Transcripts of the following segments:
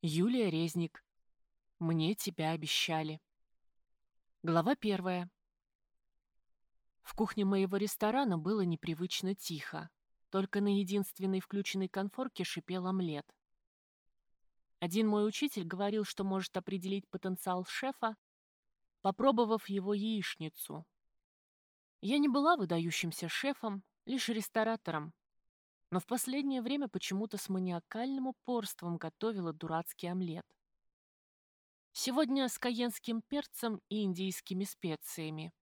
Юлия Резник. Мне тебя обещали. Глава первая. В кухне моего ресторана было непривычно тихо. Только на единственной включенной конфорке шипел омлет. Один мой учитель говорил, что может определить потенциал шефа, попробовав его яичницу. Я не была выдающимся шефом, лишь ресторатором, но в последнее время почему-то с маниакальным упорством готовила дурацкий омлет. Сегодня с каенским перцем и индийскими специями.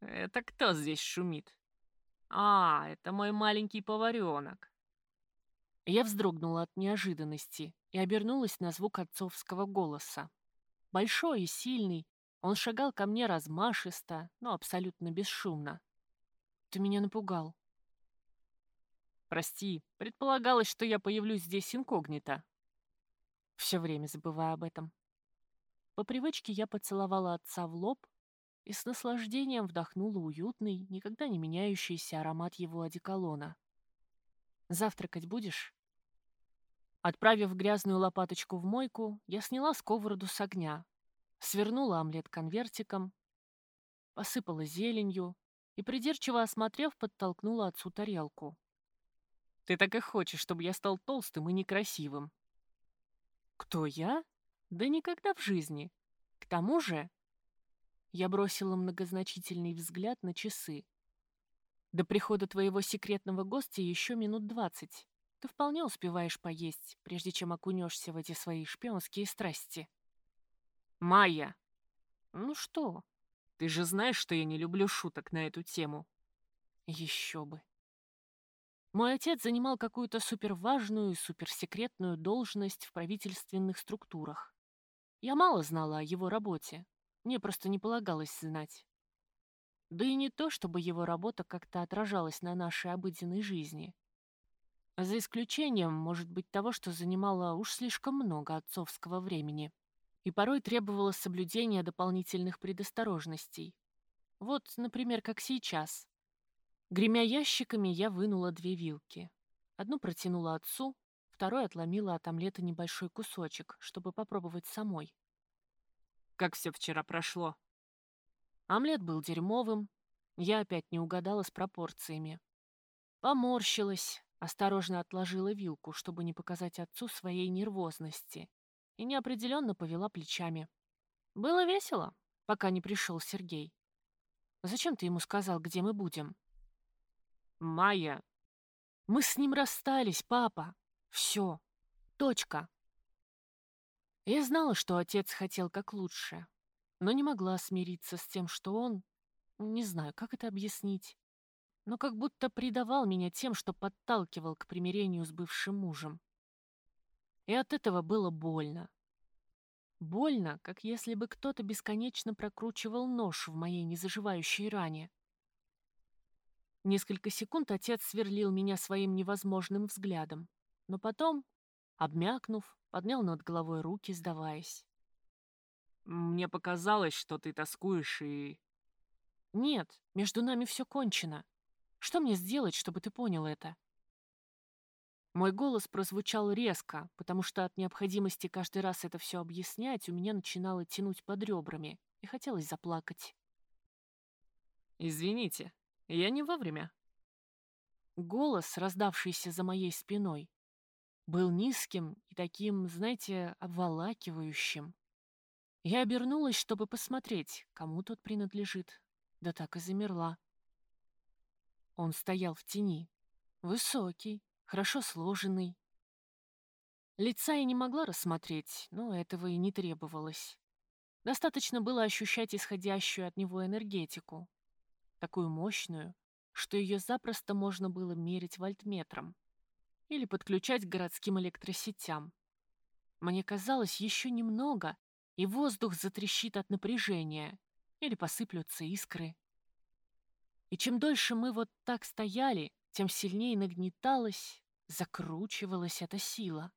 «Это кто здесь шумит?» «А, это мой маленький поваренок». Я вздрогнула от неожиданности и обернулась на звук отцовского голоса. Большой и сильный, он шагал ко мне размашисто, но абсолютно бесшумно. «Ты меня напугал», Прости, предполагалось, что я появлюсь здесь инкогнито. Все время забываю об этом. По привычке я поцеловала отца в лоб и с наслаждением вдохнула уютный, никогда не меняющийся аромат его одеколона. «Завтракать будешь?» Отправив грязную лопаточку в мойку, я сняла сковороду с огня, свернула омлет конвертиком, посыпала зеленью и, придирчиво осмотрев, подтолкнула отцу тарелку. Ты так и хочешь, чтобы я стал толстым и некрасивым. Кто я? Да никогда в жизни. К тому же... Я бросила многозначительный взгляд на часы. До прихода твоего секретного гостя еще минут двадцать. Ты вполне успеваешь поесть, прежде чем окунешься в эти свои шпионские страсти. Майя! Ну что? Ты же знаешь, что я не люблю шуток на эту тему. Еще бы. Мой отец занимал какую-то суперважную и суперсекретную должность в правительственных структурах. Я мало знала о его работе. Мне просто не полагалось знать. Да и не то, чтобы его работа как-то отражалась на нашей обыденной жизни. За исключением, может быть, того, что занимало уж слишком много отцовского времени. И порой требовало соблюдения дополнительных предосторожностей. Вот, например, как сейчас. Гремя ящиками, я вынула две вилки. Одну протянула отцу, второй отломила от омлета небольшой кусочек, чтобы попробовать самой. Как все вчера прошло? Омлет был дерьмовым, я опять не угадала с пропорциями. Поморщилась, осторожно отложила вилку, чтобы не показать отцу своей нервозности, и неопределенно повела плечами. Было весело, пока не пришел Сергей. «Зачем ты ему сказал, где мы будем?» Майя. Мы с ним расстались, папа. Все. Точка. Я знала, что отец хотел как лучше, но не могла смириться с тем, что он... Не знаю, как это объяснить, но как будто предавал меня тем, что подталкивал к примирению с бывшим мужем. И от этого было больно. Больно, как если бы кто-то бесконечно прокручивал нож в моей незаживающей ране. Несколько секунд отец сверлил меня своим невозможным взглядом, но потом, обмякнув, поднял над головой руки, сдаваясь. «Мне показалось, что ты тоскуешь и...» «Нет, между нами все кончено. Что мне сделать, чтобы ты понял это?» Мой голос прозвучал резко, потому что от необходимости каждый раз это все объяснять у меня начинало тянуть под ребрами, и хотелось заплакать. «Извините», я не вовремя. Голос, раздавшийся за моей спиной, был низким и таким, знаете, обволакивающим. Я обернулась, чтобы посмотреть, кому тот принадлежит. Да так и замерла. Он стоял в тени. Высокий, хорошо сложенный. Лица я не могла рассмотреть, но этого и не требовалось. Достаточно было ощущать исходящую от него энергетику такую мощную, что ее запросто можно было мерить вольтметром или подключать к городским электросетям. Мне казалось, еще немного, и воздух затрещит от напряжения или посыплются искры. И чем дольше мы вот так стояли, тем сильнее нагнеталась, закручивалась эта сила.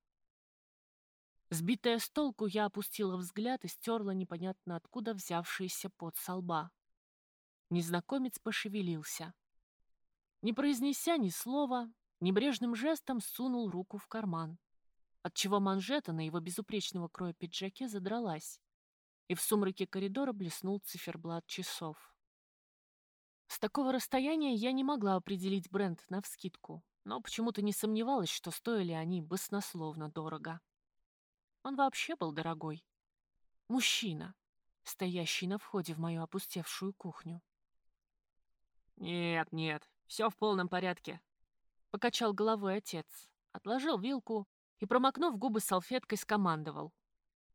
Сбитая с толку, я опустила взгляд и стерла непонятно откуда взявшийся пот со лба. Незнакомец пошевелился. Не произнеся ни слова, небрежным жестом сунул руку в карман. отчего манжета на его безупречного кроя пиджаке задралась, и в сумраке коридора блеснул циферблат часов. С такого расстояния я не могла определить бренд навскидку, но почему-то не сомневалась, что стоили они баснословно дорого. Он вообще был дорогой. Мужчина, стоящий на входе в мою опустевшую кухню. «Нет, нет, все в полном порядке», — покачал головой отец, отложил вилку и, промокнув губы салфеткой, скомандовал.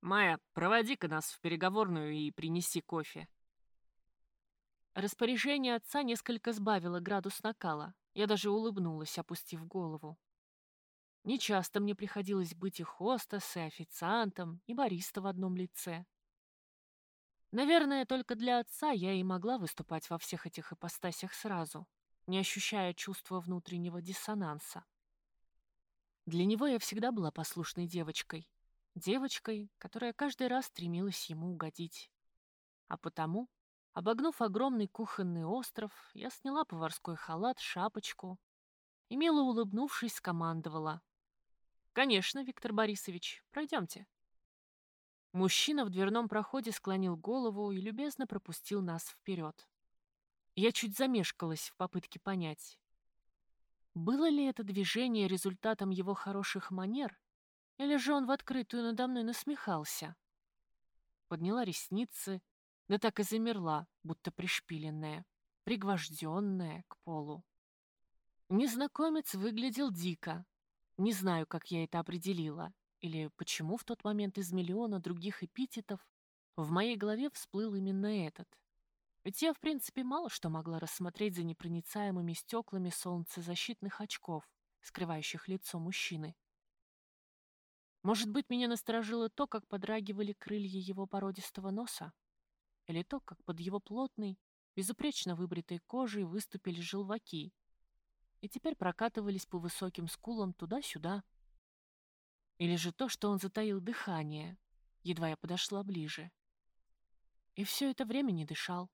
«Майя, проводи-ка нас в переговорную и принеси кофе». Распоряжение отца несколько сбавило градус накала. Я даже улыбнулась, опустив голову. Нечасто мне приходилось быть и хостес, и официантом, и бариста в одном лице. Наверное, только для отца я и могла выступать во всех этих ипостасях сразу, не ощущая чувства внутреннего диссонанса. Для него я всегда была послушной девочкой. Девочкой, которая каждый раз стремилась ему угодить. А потому, обогнув огромный кухонный остров, я сняла поварской халат, шапочку и, мило улыбнувшись, скомандовала. «Конечно, Виктор Борисович, пройдемте». Мужчина в дверном проходе склонил голову и любезно пропустил нас вперед. Я чуть замешкалась в попытке понять, было ли это движение результатом его хороших манер, или же он в открытую надо мной насмехался? Подняла ресницы, да так и замерла, будто пришпиленная, пригвожденная к полу. Незнакомец выглядел дико. Не знаю, как я это определила, или почему в тот момент из миллиона других эпитетов в моей голове всплыл именно этот. Ведь я, в принципе, мало что могла рассмотреть за непроницаемыми стеклами солнцезащитных очков, скрывающих лицо мужчины. Может быть, меня насторожило то, как подрагивали крылья его породистого носа? Или то, как под его плотной, безупречно выбритой кожей выступили желваки и теперь прокатывались по высоким скулам туда-сюда? Или же то, что он затаил дыхание, едва я подошла ближе? И все это время не дышал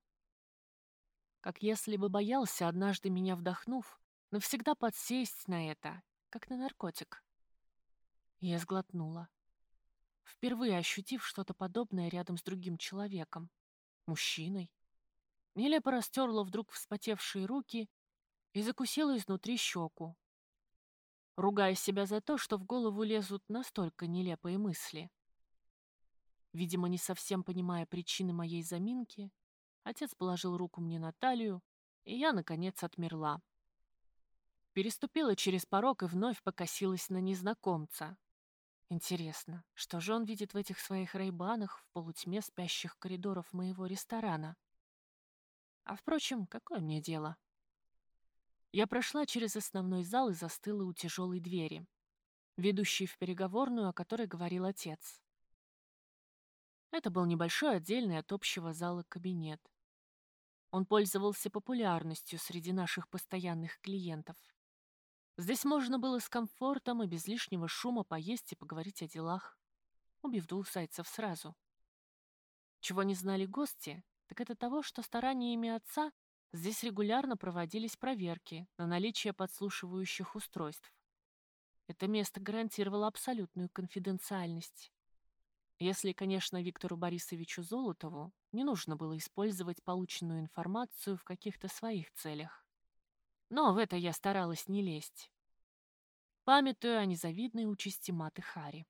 как если бы боялся, однажды меня вдохнув, навсегда подсесть на это, как на наркотик. Я сглотнула, впервые ощутив что-то подобное рядом с другим человеком, мужчиной. Нелепо растерла вдруг вспотевшие руки и закусила изнутри щеку, ругая себя за то, что в голову лезут настолько нелепые мысли. Видимо, не совсем понимая причины моей заминки, Отец положил руку мне на талию, и я, наконец, отмерла. Переступила через порог и вновь покосилась на незнакомца. Интересно, что же он видит в этих своих рейбанах в полутьме спящих коридоров моего ресторана? А впрочем, какое мне дело? Я прошла через основной зал и застыла у тяжелой двери, ведущей в переговорную, о которой говорил отец. Это был небольшой отдельный от общего зала кабинет. Он пользовался популярностью среди наших постоянных клиентов. Здесь можно было с комфортом и без лишнего шума поесть и поговорить о делах, убив двух зайцев сразу. Чего не знали гости, так это того, что стараниями отца здесь регулярно проводились проверки на наличие подслушивающих устройств. Это место гарантировало абсолютную конфиденциальность. Если, конечно, Виктору Борисовичу Золотову не нужно было использовать полученную информацию в каких-то своих целях. Но в это я старалась не лезть, памятуя о незавидной участи Маты Хари.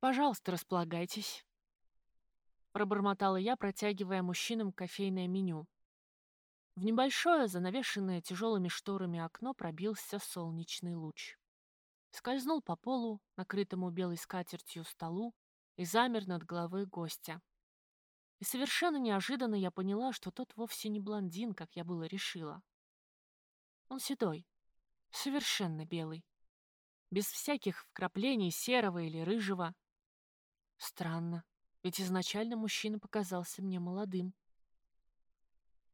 «Пожалуйста, располагайтесь», — пробормотала я, протягивая мужчинам кофейное меню. В небольшое, занавешенное тяжелыми шторами окно пробился солнечный луч. Скользнул по полу, накрытому белой скатертью столу, и замер над головой гостя. И совершенно неожиданно я поняла, что тот вовсе не блондин, как я было решила. Он седой, совершенно белый, без всяких вкраплений серого или рыжего. Странно, ведь изначально мужчина показался мне молодым.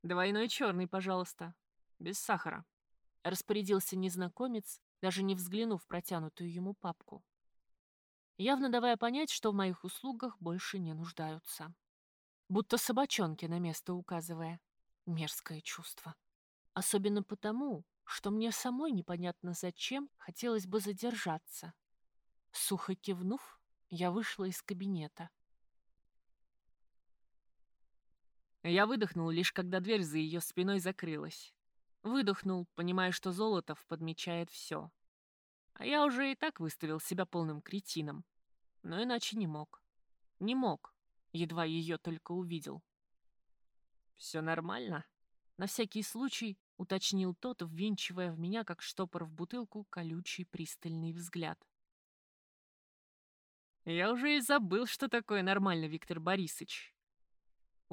«Двойной черный, пожалуйста, без сахара», — распорядился незнакомец, даже не взглянув в протянутую ему папку явно давая понять, что в моих услугах больше не нуждаются. Будто собачонки на место указывая. Мерзкое чувство. Особенно потому, что мне самой непонятно зачем хотелось бы задержаться. Сухо кивнув, я вышла из кабинета. Я выдохнул, лишь когда дверь за ее спиной закрылась. Выдохнул, понимая, что Золотов подмечает все. А я уже и так выставил себя полным кретином. Но иначе не мог. Не мог, едва ее только увидел. «Все нормально?» На всякий случай уточнил тот, ввинчивая в меня, как штопор в бутылку, колючий пристальный взгляд. «Я уже и забыл, что такое нормально, Виктор Борисович.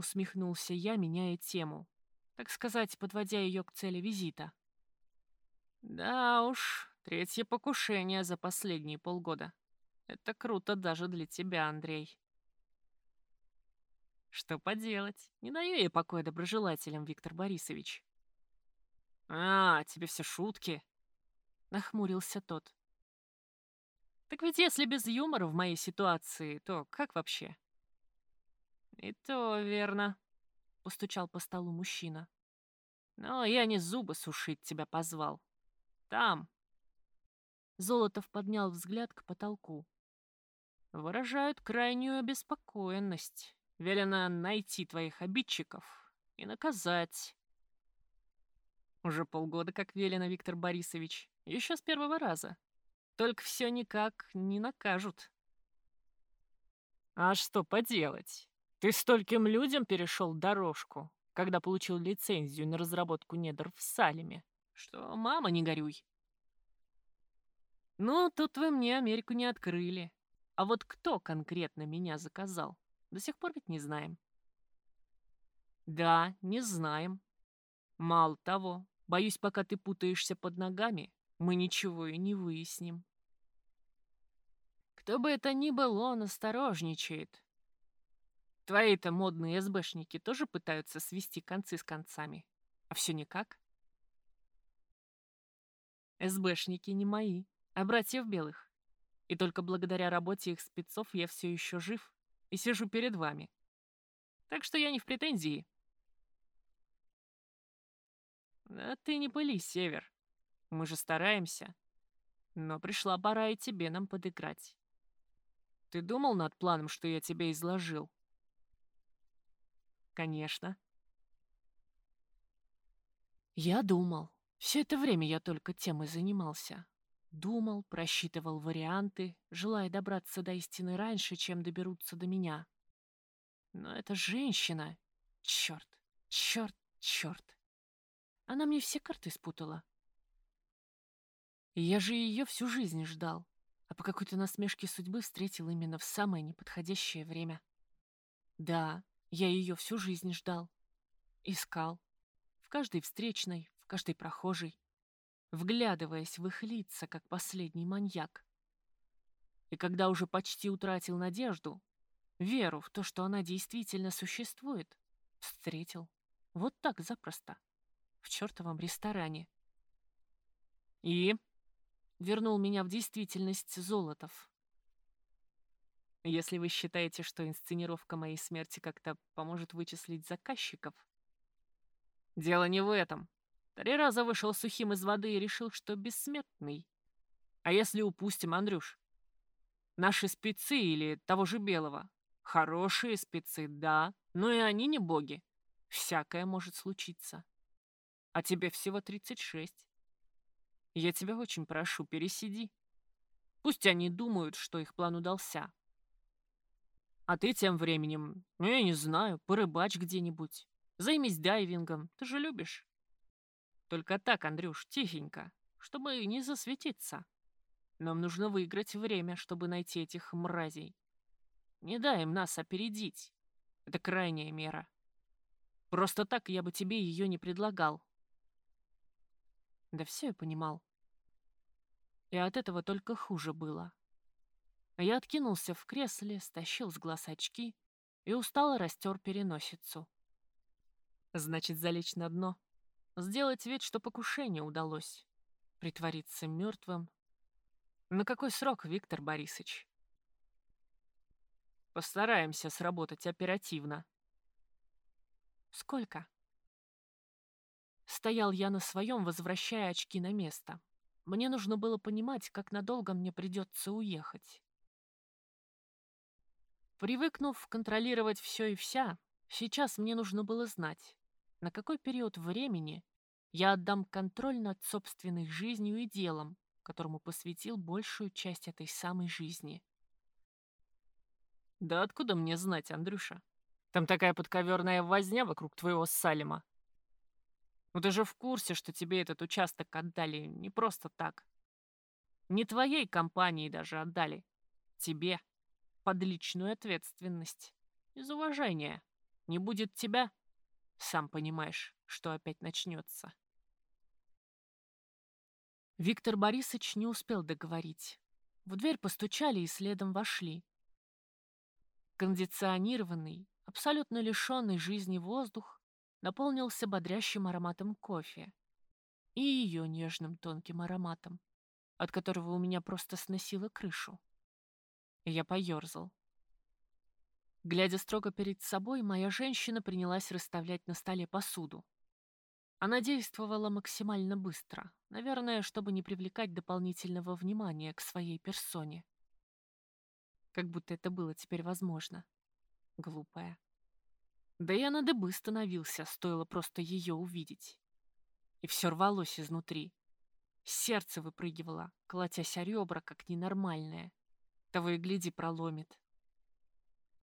Усмехнулся я, меняя тему, так сказать, подводя ее к цели визита. Да уж, третье покушение за последние полгода. Это круто даже для тебя, Андрей. Что поделать, не даю я покоя доброжелателям, Виктор Борисович. А, тебе все шутки? Нахмурился тот. Так ведь если без юмора в моей ситуации, то как вообще? «И то верно», — постучал по столу мужчина. «Но я не зубы сушить тебя позвал. Там». Золотов поднял взгляд к потолку. «Выражают крайнюю обеспокоенность. Велено найти твоих обидчиков и наказать». Уже полгода как велено, Виктор Борисович. Еще с первого раза. Только все никак не накажут. А что поделать? Ты стольким людям перешел дорожку, когда получил лицензию на разработку недр в Салеме, что мама, не горюй. Ну, тут вы мне Америку не открыли. А вот кто конкретно меня заказал, до сих пор ведь не знаем. Да, не знаем. Мало того, боюсь, пока ты путаешься под ногами, мы ничего и не выясним. Кто бы это ни был, он осторожничает, Твои-то модные СБшники тоже пытаются свести концы с концами. А все никак. СБшники не мои, а братьев белых. И только благодаря работе их спецов я все еще жив и сижу перед вами. Так что я не в претензии. Да ты не пыли, Север. Мы же стараемся. Но пришла пора и тебе нам подыграть. Ты думал над планом, что я тебе изложил? Конечно. Я думал. Все это время я только тем и занимался. Думал, просчитывал варианты, желая добраться до истины раньше, чем доберутся до меня. Но эта женщина... Черт, черт, черт. Она мне все карты спутала. я же ее всю жизнь ждал, а по какой-то насмешке судьбы встретил именно в самое неподходящее время. Да, я ее всю жизнь ждал. Искал. В каждой встречной, в каждой прохожей. Вглядываясь в их лица, как последний маньяк. И когда уже почти утратил надежду, веру в то, что она действительно существует, встретил. Вот так запросто. В чертовом ресторане. И вернул меня в действительность Золотов. Если вы считаете, что инсценировка моей смерти как-то поможет вычислить заказчиков. Дело не в этом. Три раза вышел сухим из воды и решил, что бессмертный. А если упустим, Андрюш? Наши спецы или того же Белого? Хорошие спецы, да, но и они не боги. Всякое может случиться. А тебе всего 36. Я тебя очень прошу, пересиди. Пусть они думают, что их план удался, а ты тем временем, ну, я не знаю, порыбачь где-нибудь. Займись дайвингом, ты же любишь. Только так, Андрюш, тихенько, чтобы не засветиться. Нам нужно выиграть время, чтобы найти этих мразей. Не дай им нас опередить. Это крайняя мера. Просто так я бы тебе ее не предлагал. Да все я понимал. И от этого только хуже было. Я откинулся в кресле, стащил с глаз очки и устало растер переносицу. Значит, залечь на дно. Сделать вид, что покушение удалось. Притвориться мертвым. На какой срок, Виктор Борисович? Постараемся сработать оперативно. Сколько? Стоял я на своем, возвращая очки на место. мне нужно было понимать, как надолго мне придется уехать. Привыкнув контролировать все и вся, сейчас мне нужно было знать, на какой период времени я отдам контроль над собственной жизнью и делом, которому посвятил большую часть этой самой жизни. «Да откуда мне знать, Андрюша? Там такая подковерная возня вокруг твоего Салима. Ну ты же в курсе, что тебе этот участок отдали не просто так. Не твоей компании даже отдали. Тебе. Под личную ответственность. Из уважения. Не будет тебя, сам понимаешь, что опять начнется. Виктор Борисович не успел договорить. В дверь постучали и следом вошли. Кондиционированный, абсолютно лишенный жизни воздух наполнился бодрящим ароматом кофе и ее нежным тонким ароматом, от которого у меня просто сносило крышу. Я поерзал. Глядя строго перед собой, моя женщина принялась расставлять на столе посуду. Она действовала максимально быстро, наверное, чтобы не привлекать дополнительного внимания к своей персоне. Как будто это было теперь возможно. Глупая. Да и на дыбы становился, стоило просто ее увидеть. И все рвалось изнутри. Сердце выпрыгивало, колотясь о ребра, как ненормальное. Того и гляди проломит.